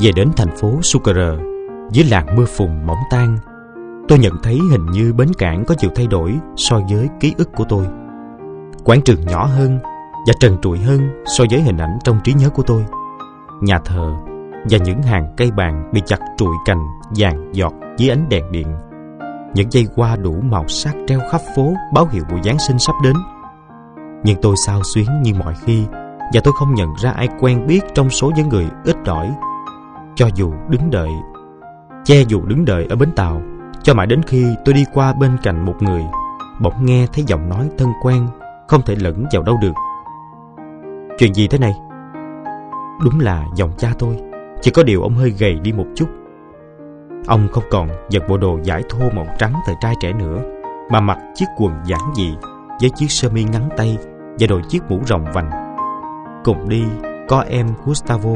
Về đến thành phố Sukara, dưới làn mưa phùn mỏng tan, tôi nhận thấy hình như bến cảng có nhiều thay đổi so với ký ức của tôi. Quảng trường nhỏ hơn và trần trụi hơn so với hình ảnh trong trí nhớ của tôi. Nhà thờ và những hàng cây bàn bị chặt trụi cành vàng giọt dưới ánh đèn điện. Những dây hoa đủ màu sắc treo khắp phố báo hiệu buổi Giáng sinh sắp đến. Nhưng tôi sao xuyến như mọi khi và tôi không nhận ra ai quen biết trong số những người ít ỏi. Cho dù đứng đợi, che dù đứng đợi ở bến tàu, cho mãi đến khi tôi đi qua bên cạnh một người, bỗng nghe thấy giọng nói thân quen, không thể lẫn vào đâu được. Chuyện gì thế này? Đúng là giọng cha tôi, chỉ có điều ông hơi gầy đi một chút. Ông không còn giật bộ đồ giải thô màu trắng thời trai trẻ nữa, mà mặc chiếc quần giản dị với chiếc sơ mi ngắn tay và đội chiếc mũ rồng vành. Cùng đi có em Gustavo,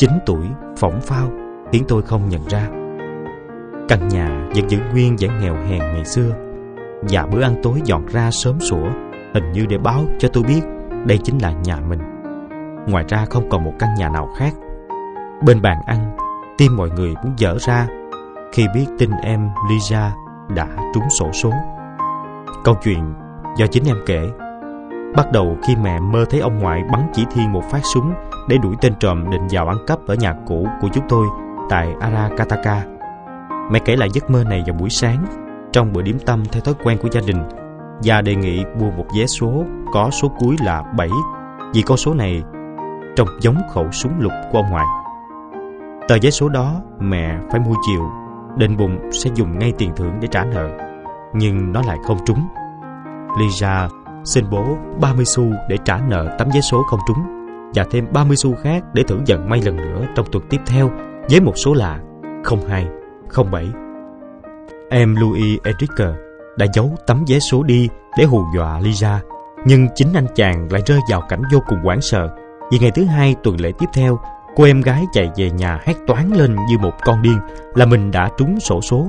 9 tuổi, phỏng phao, khiến tôi không nhận ra. Căn nhà vẫn giữ nguyên vẻ nghèo hèn ngày xưa, và bữa ăn tối dọn ra sớm sủa, hình như để báo cho tôi biết đây chính là nhà mình. Ngoài ra không còn một căn nhà nào khác. Bên bàn ăn, tim mọi người muốn dở ra khi biết tin em Lisa đã trúng sổ số. Câu chuyện do chính em kể. Bắt đầu khi mẹ mơ thấy ông ngoại bắn chỉ thiên một phát súng để đuổi tên trộm định vào ăn cắp ở nhà cũ của chúng tôi tại Arakataka. Mẹ kể lại giấc mơ này vào buổi sáng trong bữa điểm tâm theo thói quen của gia đình và đề nghị mua một vé số có số cuối là 7 vì con số này trông giống khẩu súng lục của ông ngoại. Tờ vé số đó mẹ phải mua chiều, định bụng sẽ dùng ngay tiền thưởng để trả nợ, nhưng nó lại không trúng. Lisa xin bố 30 xu để trả nợ tấm vé số không trúng và thêm 30 xu khác để thử vận may lần nữa trong tuần tiếp theo với một số là 02, 07. Em Louis Enrique đã giấu tấm vé số đi để hù dọa Lisa, nhưng chính anh chàng lại rơi vào cảnh vô cùng hoảng sợ vì ngày thứ hai tuần lễ tiếp theo cô em gái chạy về nhà hét toán lên như một con điên là mình đã trúng sổ số.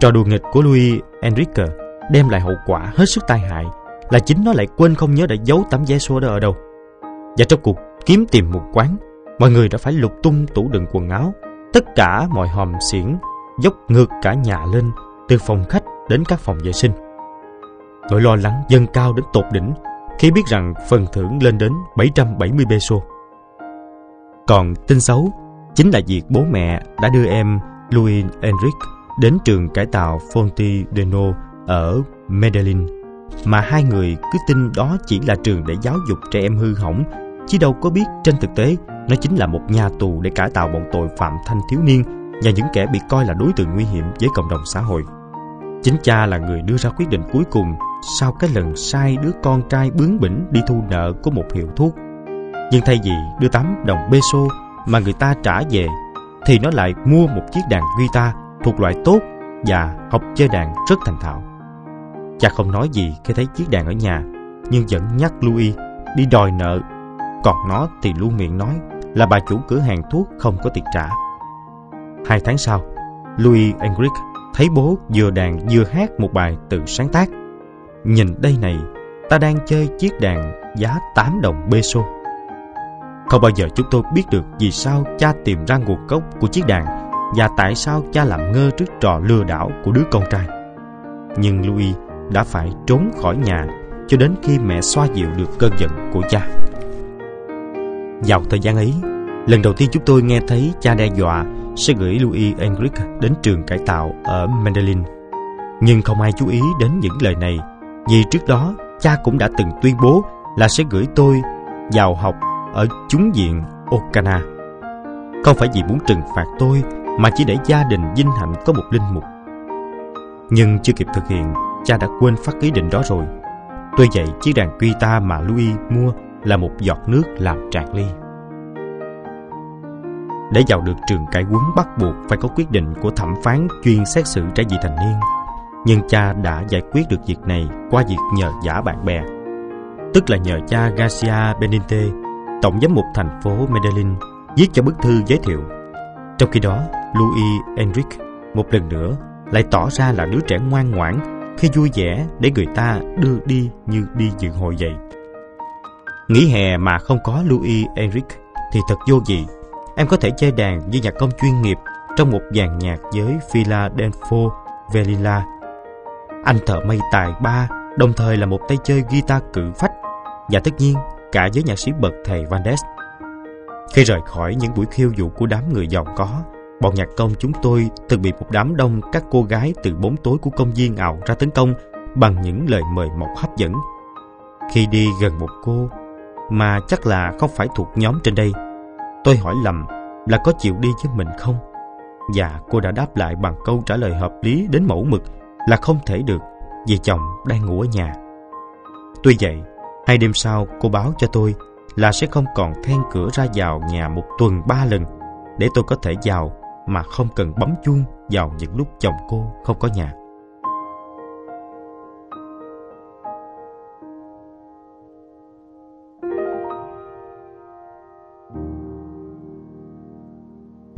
Trò đùa nghịch của Louis Enrique đem lại hậu quả hết sức tai hại là chính nó lại quên không nhớ đã giấu tấm vé số đó ở đâu. Và trong cuộc kiếm tìm một quán, mọi người đã phải lục tung tủ đựng quần áo, tất cả mọi hòm xiển, dốc ngược cả nhà lên, từ phòng khách đến các phòng vệ sinh. Nỗi lo lắng dâng cao đến tột đỉnh khi biết rằng phần thưởng lên đến 770 peso. Còn tin xấu chính là việc bố mẹ đã đưa em Louis Enrique đến trường cải tạo Fonti de No ở Medellin mà hai người cứ tin đó chỉ là trường để giáo dục trẻ em hư hỏng chứ đâu có biết trên thực tế nó chính là một nhà tù để cải tạo bọn tội phạm thanh thiếu niên và những kẻ bị coi là đối tượng nguy hiểm với cộng đồng xã hội. Chính cha là người đưa ra quyết định cuối cùng sau cái lần sai đứa con trai bướng bỉnh đi thu nợ của một hiệu thuốc. Nhưng thay vì đưa 8 đồng peso mà người ta trả về, thì nó lại mua một chiếc đàn guitar thuộc loại tốt và học chơi đàn rất thành thạo. Cha không nói gì khi thấy chiếc đàn ở nhà, nhưng vẫn nhắc Louis đi đòi nợ. Còn nó thì luôn miệng nói là bà chủ cửa hàng thuốc không có tiền trả. Hai tháng sau, Louis Enric thấy bố vừa đàn vừa hát một bài tự sáng tác. Nhìn đây này, ta đang chơi chiếc đàn giá 8 đồng peso. Không bao giờ chúng tôi biết được vì sao cha tìm ra nguồn gốc của chiếc đàn và tại sao cha làm ngơ trước trò lừa đảo của đứa con trai. Nhưng Louis đã phải trốn khỏi nhà cho đến khi mẹ xoa dịu được cơn giận của cha. Vào thời gian ấy, lần đầu tiên chúng tôi nghe thấy cha đe dọa sẽ gửi Louis Enrique đến trường cải tạo ở Medellin. Nhưng không ai chú ý đến những lời này vì trước đó cha cũng đã từng tuyên bố là sẽ gửi tôi vào học ở chúng diện Okana. Không phải vì muốn trừng phạt tôi mà chỉ để gia đình vinh hạnh có một linh mục. Nhưng chưa kịp thực hiện, cha đã quên phát ý định đó rồi. Tuy vậy, chiếc đàn guitar mà Louis mua là một giọt nước làm tràn ly. Để vào được trường cải huấn bắt buộc phải có quyết định của thẩm phán chuyên xét xử trẻ vị thành niên. Nhưng cha đã giải quyết được việc này qua việc nhờ giả bạn bè. Tức là nhờ cha Garcia Benite, tổng giám mục thành phố Medellin, viết cho bức thư giới thiệu. Trong khi đó, Louis Enrique một lần nữa lại tỏ ra là đứa trẻ ngoan ngoãn khi vui vẻ để người ta đưa đi như đi dự hội vậy. Nghỉ hè mà không có Louis Eric thì thật vô vị em có thể chơi đàn như nhạc công chuyên nghiệp trong một dàn nhạc với Philadelphia Velila. Anh thợ mây tài ba, đồng thời là một tay chơi guitar cự phách và tất nhiên cả với nhạc sĩ bậc thầy Van Ness. Khi rời khỏi những buổi khiêu vũ của đám người giàu có, bọn nhạc công chúng tôi từng bị một đám đông các cô gái từ bóng tối của công viên ảo ra tấn công bằng những lời mời mọc hấp dẫn. Khi đi gần một cô, mà chắc là không phải thuộc nhóm trên đây, tôi hỏi lầm là có chịu đi với mình không? Và cô đã đáp lại bằng câu trả lời hợp lý đến mẫu mực là không thể được vì chồng đang ngủ ở nhà. Tuy vậy, hai đêm sau cô báo cho tôi là sẽ không còn then cửa ra vào nhà một tuần ba lần để tôi có thể vào mà không cần bấm chuông vào những lúc chồng cô không có nhà.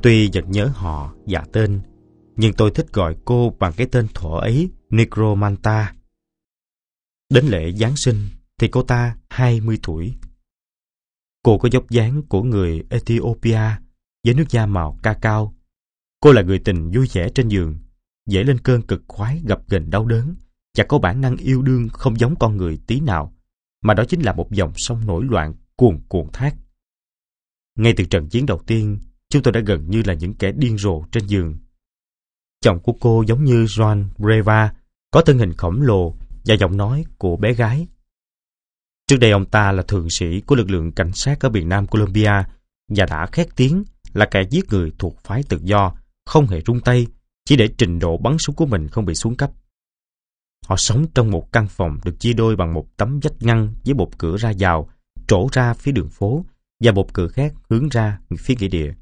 Tuy vẫn nhớ họ và tên, nhưng tôi thích gọi cô bằng cái tên thuở ấy, Necromanta. Đến lễ Giáng sinh thì cô ta 20 tuổi. Cô có dốc dáng của người Ethiopia với nước da màu ca cao. Cô là người tình vui vẻ trên giường, dễ lên cơn cực khoái gặp gần đau đớn và có bản năng yêu đương không giống con người tí nào, mà đó chính là một dòng sông nổi loạn cuồn cuộn thác. Ngay từ trận chiến đầu tiên, chúng tôi đã gần như là những kẻ điên rồ trên giường. Chồng của cô giống như Joan Breva, có thân hình khổng lồ và giọng nói của bé gái. Trước đây ông ta là thượng sĩ của lực lượng cảnh sát ở miền Nam Colombia và đã khét tiếng là kẻ giết người thuộc phái tự do, không hề rung tay, chỉ để trình độ bắn súng của mình không bị xuống cấp. Họ sống trong một căn phòng được chia đôi bằng một tấm vách ngăn với một cửa ra vào, trổ ra phía đường phố và một cửa khác hướng ra phía nghĩa địa.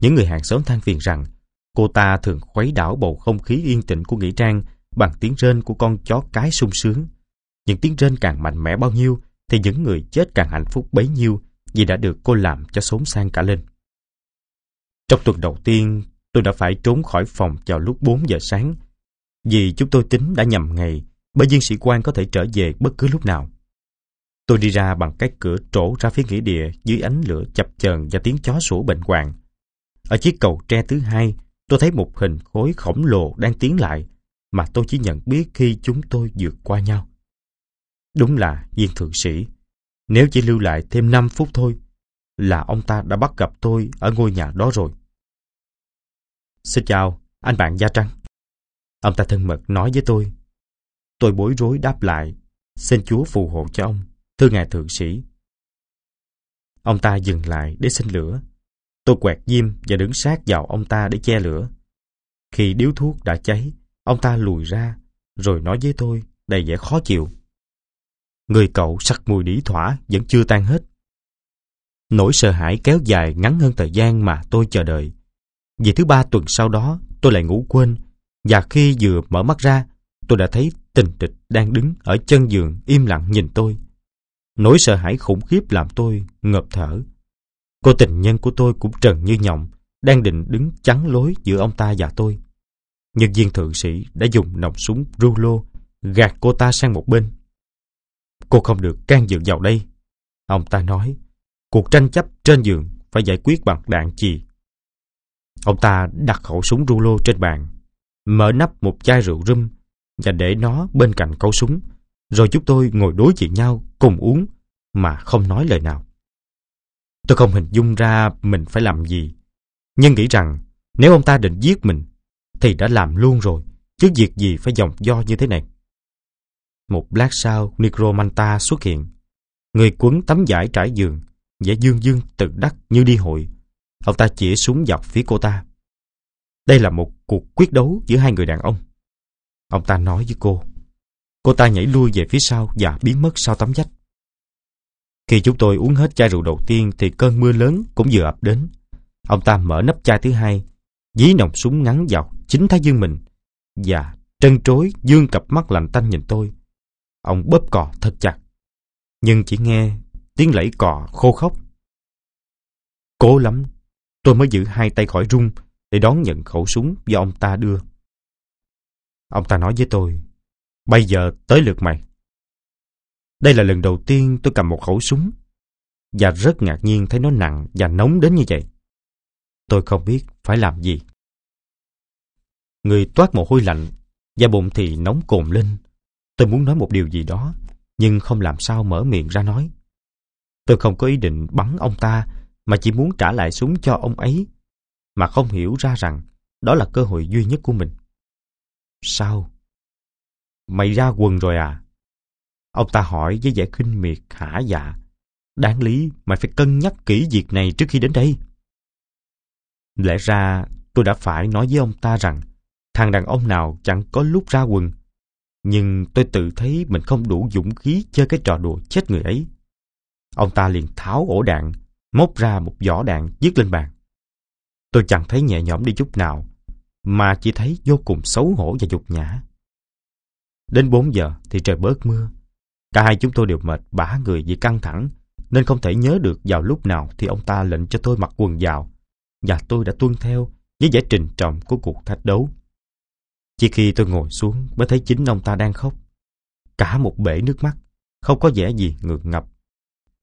Những người hàng xóm than phiền rằng cô ta thường khuấy đảo bầu không khí yên tĩnh của nghĩa trang bằng tiếng rên của con chó cái sung sướng. Những tiếng rên càng mạnh mẽ bao nhiêu thì những người chết càng hạnh phúc bấy nhiêu vì đã được cô làm cho xốn sang cả lên. Trong tuần đầu tiên, tôi đã phải trốn khỏi phòng vào lúc 4 giờ sáng vì chúng tôi tính đã nhầm ngày bởi viên sĩ quan có thể trở về bất cứ lúc nào. Tôi đi ra bằng cái cửa trổ ra phía nghĩa địa dưới ánh lửa chập chờn và tiếng chó sủa bệnh hoạn. Ở chiếc cầu tre thứ hai, tôi thấy một hình khối khổng lồ đang tiến lại mà tôi chỉ nhận biết khi chúng tôi vượt qua nhau. Đúng là viên thượng sĩ. Nếu chỉ lưu lại thêm 5 phút thôi, là ông ta đã bắt gặp tôi ở ngôi nhà đó rồi. Xin chào, anh bạn da trắng. Ông ta thân mật nói với tôi. Tôi bối rối đáp lại, xin Chúa phù hộ cho ông, thưa ngài thượng sĩ. Ông ta dừng lại để xin lửa. Tôi quẹt diêm và đứng sát vào ông ta để che lửa. Khi điếu thuốc đã cháy, ông ta lùi ra, rồi nói với tôi đầy vẻ khó chịu. Người cậu sắc mùi đĩ thỏa vẫn chưa tan hết. Nỗi sợ hãi kéo dài ngắn hơn thời gian mà tôi chờ đợi. Vì thứ ba tuần sau đó, tôi lại ngủ quên. Và khi vừa mở mắt ra, tôi đã thấy tình địch đang đứng ở chân giường im lặng nhìn tôi. Nỗi sợ hãi khủng khiếp làm tôi ngợp thở. Cô tình nhân của tôi cũng trần như nhộng, đang định đứng chắn lối giữa ông ta và tôi. Nhân viên thượng sĩ đã dùng nòng súng rulo gạt cô ta sang một bên. Cô không được can dự vào đây. Ông ta nói, cuộc tranh chấp trên giường phải giải quyết bằng đạn chì. Ông ta đặt khẩu súng rulo trên bàn, mở nắp một chai rượu rum và để nó bên cạnh khẩu súng. Rồi chúng tôi ngồi đối diện nhau cùng uống mà không nói lời nào. Tôi không hình dung ra mình phải làm gì, nhưng nghĩ rằng nếu ông ta định giết mình thì đã làm luôn rồi, chứ việc gì phải dòng do như thế này. Một lát sau, Necromanta xuất hiện. Người quấn tấm vải trải giường, vẻ dương dương tự đắc như đi hội. Ông ta chỉ súng dọc phía cô ta. Đây là một cuộc quyết đấu giữa hai người đàn ông. Ông ta nói với cô. Cô ta nhảy lui về phía sau và biến mất sau tấm vách. Khi chúng tôi uống hết chai rượu đầu tiên thì cơn mưa lớn cũng vừa ập đến. Ông ta mở nắp chai thứ hai, dí nòng súng ngắn vào chính thái dương mình và trân trối dương cặp mắt lạnh tanh nhìn tôi. Ông bóp cò thật chặt, nhưng chỉ nghe tiếng lẫy cò khô khóc. Cố lắm, tôi mới giữ hai tay khỏi rung để đón nhận khẩu súng do ông ta đưa. Ông ta nói với tôi, bây giờ tới lượt mày. Đây là lần đầu tiên tôi cầm một khẩu súng và rất ngạc nhiên thấy nó nặng và nóng đến như vậy. Tôi không biết phải làm gì. Người toát mồ hôi lạnh, và bụng thì nóng cồn lên. Tôi muốn nói một điều gì đó, nhưng không làm sao mở miệng ra nói. Tôi không có ý định bắn ông ta, mà chỉ muốn trả lại súng cho ông ấy, mà không hiểu ra rằng đó là cơ hội duy nhất của mình. Sao? Mày ra quần rồi à? Ông ta hỏi với vẻ khinh miệt hả dạ. Đáng lý mày phải cân nhắc kỹ việc này trước khi đến đây. Lẽ ra tôi đã phải nói với ông ta rằng thằng đàn ông nào chẳng có lúc ra quần. Nhưng tôi tự thấy mình không đủ dũng khí chơi cái trò đùa chết người ấy. Ông ta liền tháo ổ đạn, móc ra một vỏ đạn dứt lên bàn. Tôi chẳng thấy nhẹ nhõm đi chút nào, mà chỉ thấy vô cùng xấu hổ và dục nhã. Đến 4 giờ thì trời bớt mưa. Cả hai chúng tôi đều mệt bã người vì căng thẳng, nên không thể nhớ được vào lúc nào thì ông ta lệnh cho tôi mặc quần vào, và tôi đã tuân theo với vẻ trình trọng của cuộc thách đấu. Chỉ khi tôi ngồi xuống mới thấy chính ông ta đang khóc. Cả một bể nước mắt, không có vẻ gì ngược ngập.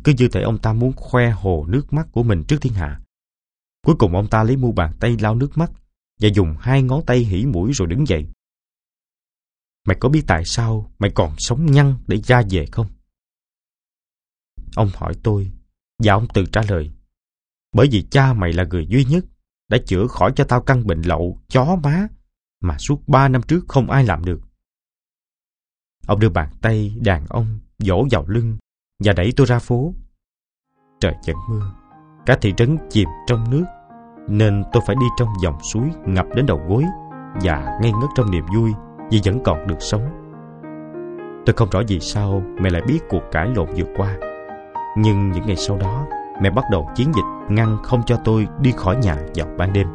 Cứ như thể ông ta muốn khoe hồ nước mắt của mình trước thiên hạ. Cuối cùng ông ta lấy mu bàn tay lau nước mắt và dùng hai ngón tay hỉ mũi rồi đứng dậy. Mày có biết tại sao mày còn sống nhăn để ra về không? Ông hỏi tôi, và ông tự trả lời. Bởi vì cha mày là người duy nhất đã chữa khỏi cho tao căn bệnh lậu chó má mà suốt ba năm trước không ai làm được. Ông đưa bàn tay đàn ông vỗ vào lưng và đẩy tôi ra phố. Trời vẫn mưa, cả thị trấn chìm trong nước nên tôi phải đi trong dòng suối ngập đến đầu gối và ngây ngất trong niềm vui vì vẫn còn được sống. Tôi không rõ vì sao mẹ lại biết cuộc cãi lộn vừa qua. Nhưng những ngày sau đó, mẹ bắt đầu chiến dịch ngăn không cho tôi đi khỏi nhà vào ban đêm.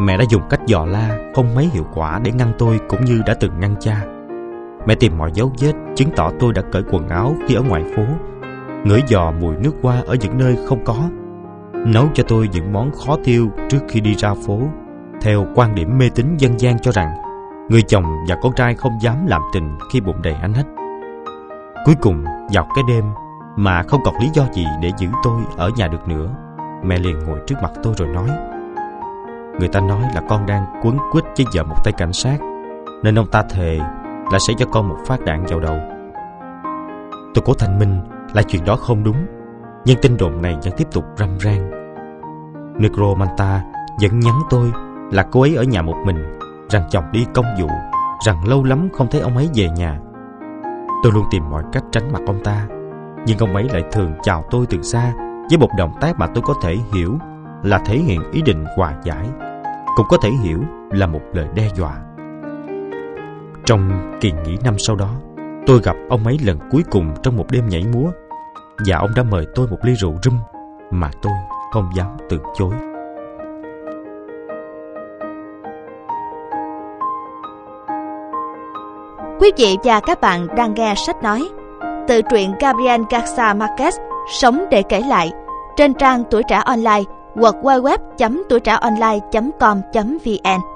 Mẹ đã dùng cách dò la không mấy hiệu quả để ngăn tôi cũng như đã từng ngăn cha. Mẹ tìm mọi dấu vết chứng tỏ tôi đã cởi quần áo khi ở ngoài phố, ngửi dò mùi nước hoa ở những nơi không có, nấu cho tôi những món khó tiêu trước khi đi ra phố, theo quan điểm mê tín dân gian cho rằng người chồng và con trai không dám làm tình khi bụng đầy ánh hết. Cuối cùng, vào cái đêm mà không còn lý do gì để giữ tôi ở nhà được nữa, mẹ liền ngồi trước mặt tôi rồi nói Người ta nói là con đang quấn quýt với vợ một tay cảnh sát Nên ông ta thề là sẽ cho con một phát đạn vào đầu. Tôi cố thành minh là chuyện đó không đúng, Nhưng tin đồn này vẫn tiếp tục râm ran. Necromanta vẫn nhắn tôi là cô ấy ở nhà một mình, Rằng chồng đi công vụ, Rằng lâu lắm không thấy ông ấy về nhà. Tôi luôn tìm mọi cách tránh mặt ông ta, Nhưng ông ấy lại thường chào tôi từ xa Với một động tác mà tôi có thể hiểu Là thể hiện ý định hòa giải, cũng có thể hiểu là một lời đe dọa. Trong kỳ nghỉ năm sau đó, tôi gặp ông ấy lần cuối cùng trong một đêm nhảy múa. Và ông đã mời tôi một ly rượu rum mà tôi không dám từ chối. Quý vị và các bạn đang nghe sách nói. Tự truyện Gabriel Garcia Marquez Sống để kể lại trên trang tuổi trẻ online www.tuổi trẻ online.com.vn